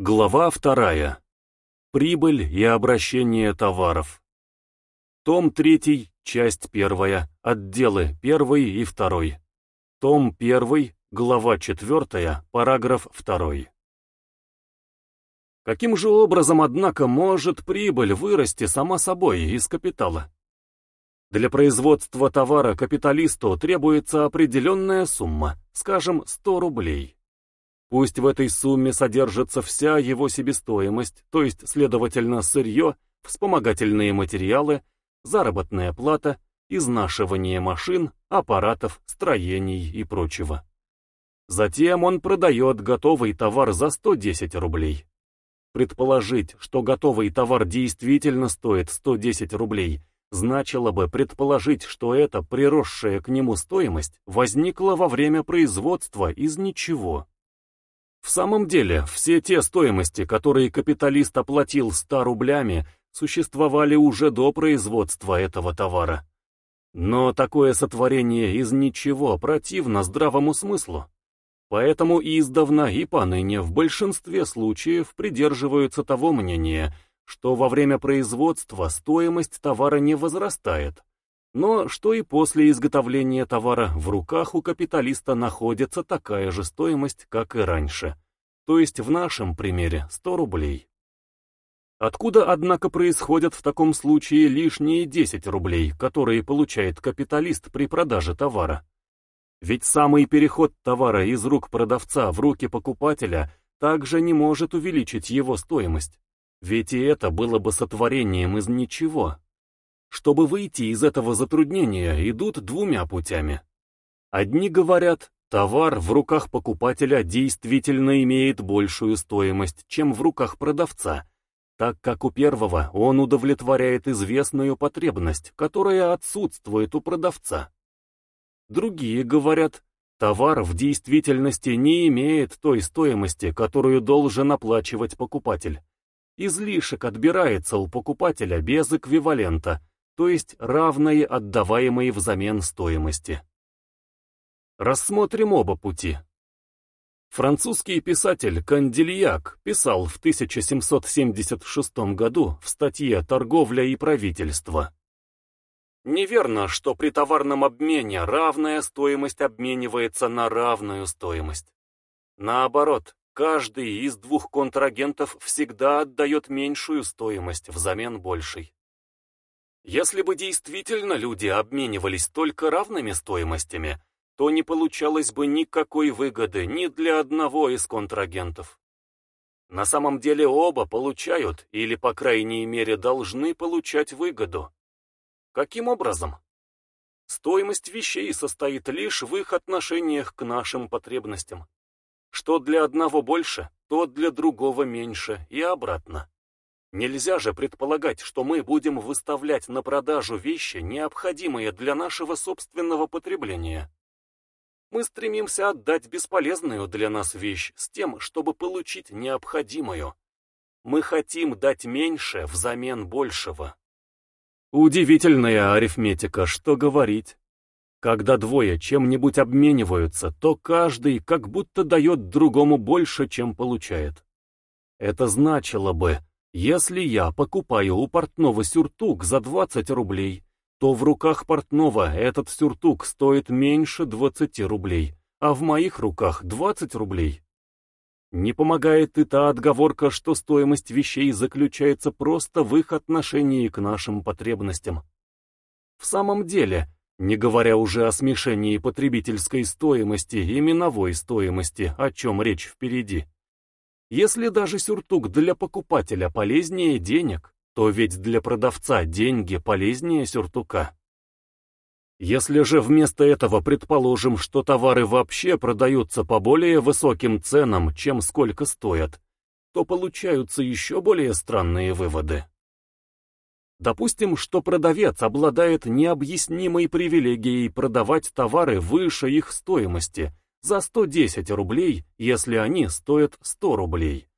Глава вторая. Прибыль и обращение товаров. Том 3, часть 1, отделы 1 и 2. Том 1, глава 4, параграф 2. Каким же образом, однако, может прибыль вырасти сама собой из капитала? Для производства товара капиталисту требуется определенная сумма, скажем, 100 рублей. Пусть в этой сумме содержится вся его себестоимость, то есть, следовательно, сырье, вспомогательные материалы, заработная плата, изнашивание машин, аппаратов, строений и прочего. Затем он продает готовый товар за 110 рублей. Предположить, что готовый товар действительно стоит 110 рублей, значило бы предположить, что эта приросшая к нему стоимость возникла во время производства из ничего. В самом деле, все те стоимости, которые капиталист оплатил 100 рублями, существовали уже до производства этого товара. Но такое сотворение из ничего противно здравому смыслу. Поэтому издавна и поныне в большинстве случаев придерживаются того мнения, что во время производства стоимость товара не возрастает, но что и после изготовления товара в руках у капиталиста находится такая же стоимость, как и раньше, то есть в нашем примере 100 рублей. Откуда, однако, происходят в таком случае лишние 10 рублей, которые получает капиталист при продаже товара? Ведь самый переход товара из рук продавца в руки покупателя также не может увеличить его стоимость. Ведь и это было бы сотворением из ничего. Чтобы выйти из этого затруднения, идут двумя путями. Одни говорят, товар в руках покупателя действительно имеет большую стоимость, чем в руках продавца, так как у первого он удовлетворяет известную потребность, которая отсутствует у продавца. Другие говорят, товар в действительности не имеет той стоимости, которую должен оплачивать покупатель. Излишек отбирается у покупателя без эквивалента, то есть равной отдаваемой взамен стоимости. Рассмотрим оба пути. Французский писатель Кандильяк писал в 1776 году в статье «Торговля и правительство». Неверно, что при товарном обмене равная стоимость обменивается на равную стоимость. Наоборот, каждый из двух контрагентов всегда отдает меньшую стоимость взамен большей. Если бы действительно люди обменивались только равными стоимостями, то не получалось бы никакой выгоды ни для одного из контрагентов. На самом деле оба получают, или по крайней мере должны получать выгоду. Каким образом? Стоимость вещей состоит лишь в их отношениях к нашим потребностям. Что для одного больше, то для другого меньше и обратно. Нельзя же предполагать, что мы будем выставлять на продажу вещи, необходимые для нашего собственного потребления. Мы стремимся отдать бесполезную для нас вещь с тем, чтобы получить необходимую. Мы хотим дать меньше взамен большего. Удивительная арифметика, что говорить. Когда двое чем-нибудь обмениваются, то каждый как будто дает другому больше, чем получает. Это значило бы, если я покупаю у портного сюртук за 20 рублей, то в руках портного этот сюртук стоит меньше 20 рублей, а в моих руках 20 рублей. Не помогает и та отговорка, что стоимость вещей заключается просто в их отношении к нашим потребностям. В самом деле, не говоря уже о смешении потребительской стоимости и миновой стоимости, о чем речь впереди, если даже сюртук для покупателя полезнее денег, то ведь для продавца деньги полезнее сюртука. Если же вместо этого предположим, что товары вообще продаются по более высоким ценам, чем сколько стоят, то получаются еще более странные выводы. Допустим, что продавец обладает необъяснимой привилегией продавать товары выше их стоимости – за 110 рублей, если они стоят 100 рублей,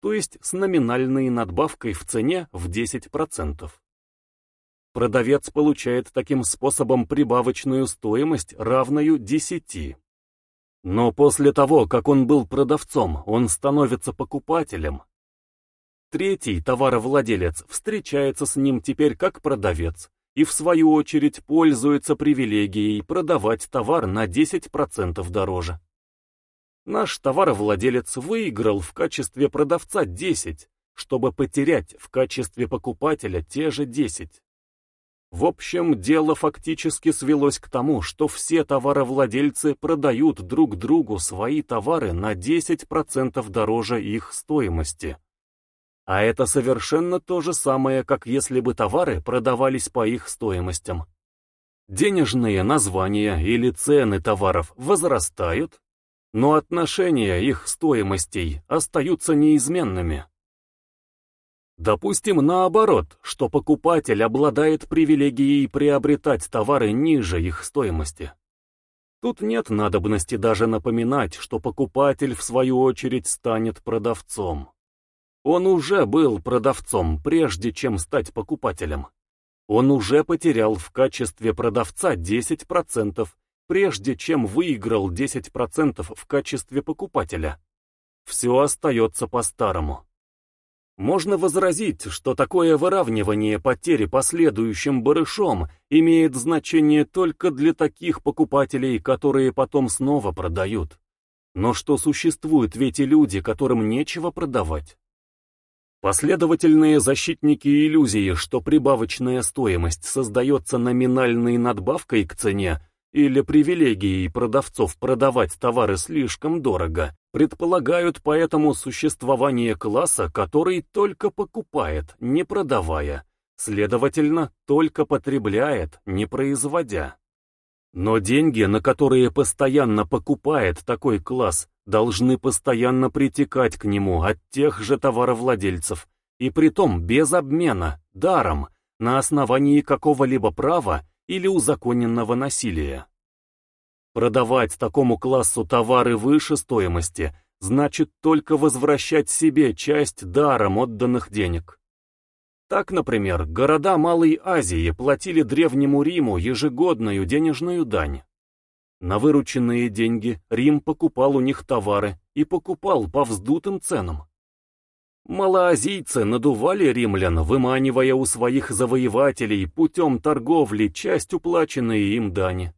то есть с номинальной надбавкой в цене в 10%. Продавец получает таким способом прибавочную стоимость, равную 10. Но после того, как он был продавцом, он становится покупателем, Третий товаровладелец встречается с ним теперь как продавец и в свою очередь пользуется привилегией продавать товар на 10% дороже. Наш товаровладелец выиграл в качестве продавца 10, чтобы потерять в качестве покупателя те же 10. В общем, дело фактически свелось к тому, что все товаровладельцы продают друг другу свои товары на 10% дороже их стоимости. А это совершенно то же самое, как если бы товары продавались по их стоимостям. Денежные названия или цены товаров возрастают, но отношения их стоимостей остаются неизменными. Допустим наоборот, что покупатель обладает привилегией приобретать товары ниже их стоимости. Тут нет надобности даже напоминать, что покупатель в свою очередь станет продавцом. Он уже был продавцом, прежде чем стать покупателем. Он уже потерял в качестве продавца 10%, прежде чем выиграл 10% в качестве покупателя. Все остается по-старому. Можно возразить, что такое выравнивание потери последующим барышом имеет значение только для таких покупателей, которые потом снова продают. Но что существуют ведь и люди, которым нечего продавать. Последовательные защитники иллюзии, что прибавочная стоимость создается номинальной надбавкой к цене, или привилегией продавцов продавать товары слишком дорого, предполагают поэтому существование класса, который только покупает, не продавая, следовательно, только потребляет, не производя. Но деньги, на которые постоянно покупает такой класс, должны постоянно притекать к нему от тех же товаровладельцев, и притом без обмена, даром, на основании какого-либо права или узаконенного насилия. Продавать такому классу товары выше стоимости значит только возвращать себе часть даром отданных денег. Так, например, города Малой Азии платили Древнему Риму ежегодную денежную дань. На вырученные деньги Рим покупал у них товары и покупал по вздутым ценам. Малоазийцы надували римлян, выманивая у своих завоевателей путем торговли часть уплаченной им дани.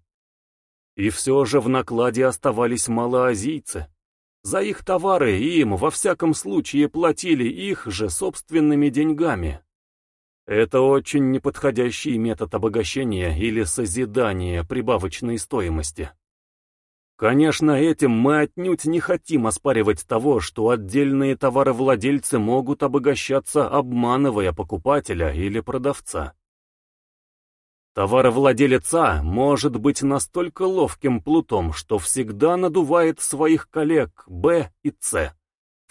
И все же в накладе оставались малоазийцы. За их товары им во всяком случае платили их же собственными деньгами. Это очень неподходящий метод обогащения или созидания прибавочной стоимости. Конечно, этим мы отнюдь не хотим оспаривать того, что отдельные товаровладельцы могут обогащаться, обманывая покупателя или продавца. Товаровладелец А может быть настолько ловким плутом, что всегда надувает своих коллег Б и С,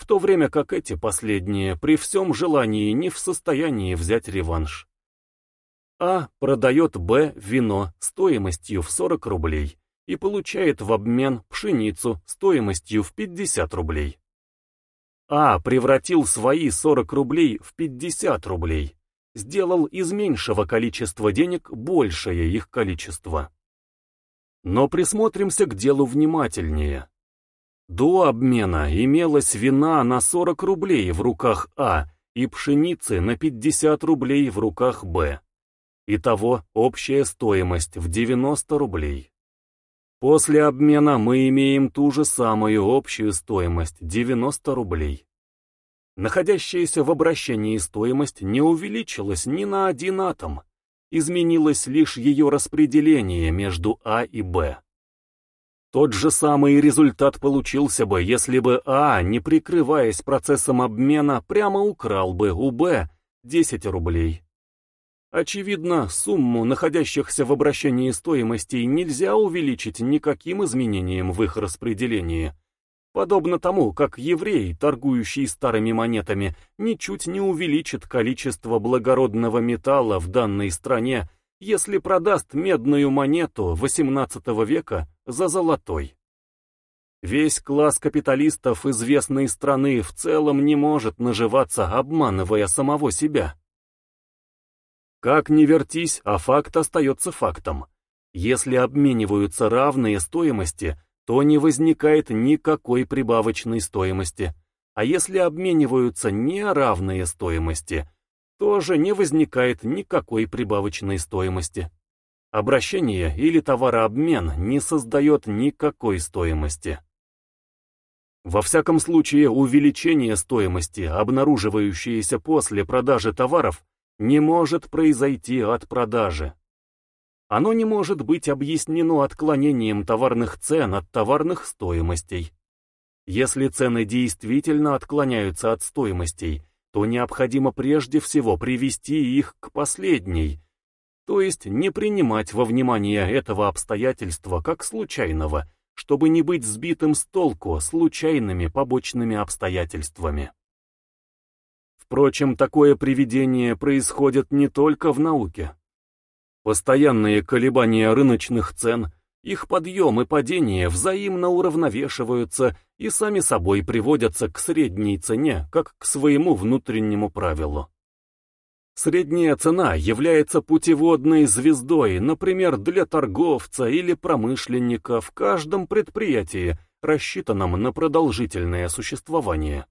в то время как эти последние при всем желании не в состоянии взять реванш. А продает Б вино стоимостью в 40 рублей и получает в обмен пшеницу стоимостью в 50 рублей. А превратил свои 40 рублей в 50 рублей, сделал из меньшего количества денег большее их количество. Но присмотримся к делу внимательнее. До обмена имелась вина на 40 рублей в руках А и пшеницы на 50 рублей в руках Б. Итого общая стоимость в 90 рублей. После обмена мы имеем ту же самую общую стоимость 90 рублей. Находящаяся в обращении стоимость не увеличилась ни на один атом, изменилось лишь ее распределение между А и Б. Тот же самый результат получился бы, если бы А, не прикрываясь процессом обмена, прямо украл бы у Б 10 рублей. Очевидно, сумму находящихся в обращении стоимостей нельзя увеличить никаким изменением в их распределении. Подобно тому, как еврей, торгующий старыми монетами, ничуть не увеличит количество благородного металла в данной стране, если продаст медную монету XVIII века за золотой. Весь класс капиталистов известной страны в целом не может наживаться, обманывая самого себя. Как ни вертись, а факт остается фактом. Если обмениваются равные стоимости, то не возникает никакой прибавочной стоимости. а если обмениваются неравные стоимости, тоже не возникает никакой прибавочной стоимости. Обращение или товарообмен не создает никакой стоимости. Во всяком случае, увеличение стоимости, обнаруживающееся после продажи товаров, не может произойти от продажи. Оно не может быть объяснено отклонением товарных цен от товарных стоимостей. Если цены действительно отклоняются от стоимостей, то необходимо прежде всего привести их к последней, то есть не принимать во внимание этого обстоятельства как случайного, чтобы не быть сбитым с толку случайными побочными обстоятельствами. Впрочем, такое приведение происходит не только в науке. Постоянные колебания рыночных цен, их подъем и падение взаимно уравновешиваются и сами собой приводятся к средней цене, как к своему внутреннему правилу. Средняя цена является путеводной звездой, например, для торговца или промышленника в каждом предприятии, рассчитанном на продолжительное существование.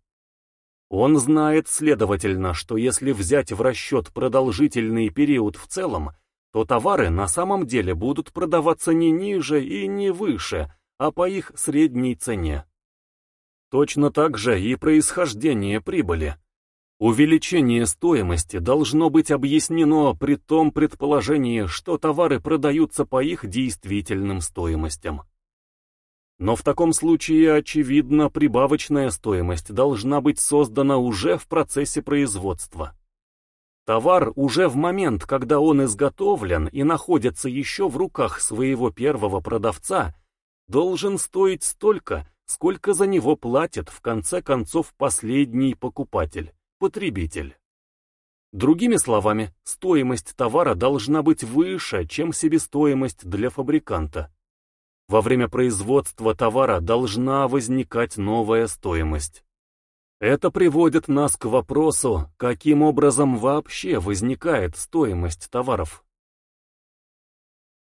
Он знает, следовательно, что если взять в расчет продолжительный период в целом, то товары на самом деле будут продаваться не ниже и не выше, а по их средней цене. Точно так же и происхождение прибыли. Увеличение стоимости должно быть объяснено при том предположении, что товары продаются по их действительным стоимостям. Но в таком случае, очевидно, прибавочная стоимость должна быть создана уже в процессе производства. Товар уже в момент, когда он изготовлен и находится еще в руках своего первого продавца, должен стоить столько, сколько за него платит в конце концов последний покупатель потребитель. Другими словами, стоимость товара должна быть выше, чем себестоимость для фабриканта. Во время производства товара должна возникать новая стоимость. Это приводит нас к вопросу, каким образом вообще возникает стоимость товаров.